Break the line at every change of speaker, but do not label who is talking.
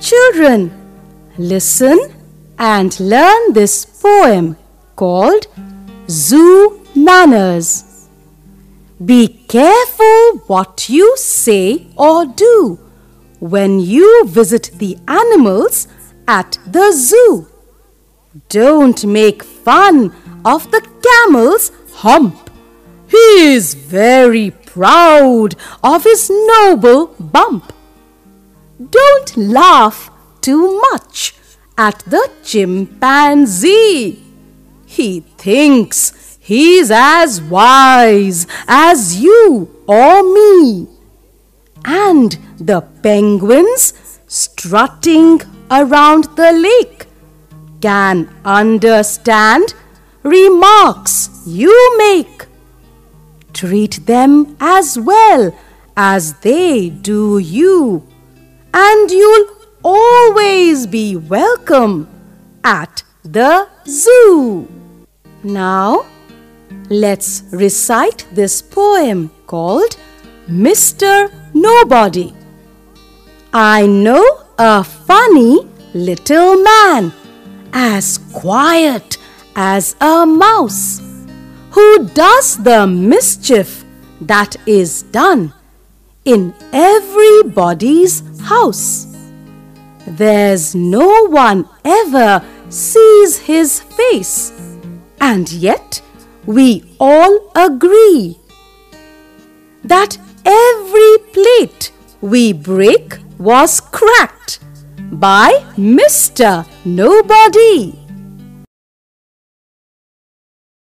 Children, listen and learn this poem called Zoo Manners. Be careful what you say or do when you visit the animals at the zoo. Don't make fun of the camel's hump. He is very proud of his noble bump. Don't laugh too much at the chimpanzee. He thinks he's as wise as you or me. And the penguins strutting around the lake can understand remarks you make. Treat them as well as they do you, and you'll always be welcome at the zoo. Now, let's recite this poem called Mr. Nobody. I know a funny little man, as quiet as a mouse, who does the mischief that is done in everybody's house. There's no one ever sees his face, and yet we all agree that every plate we break was cracked by Mr. Nobody.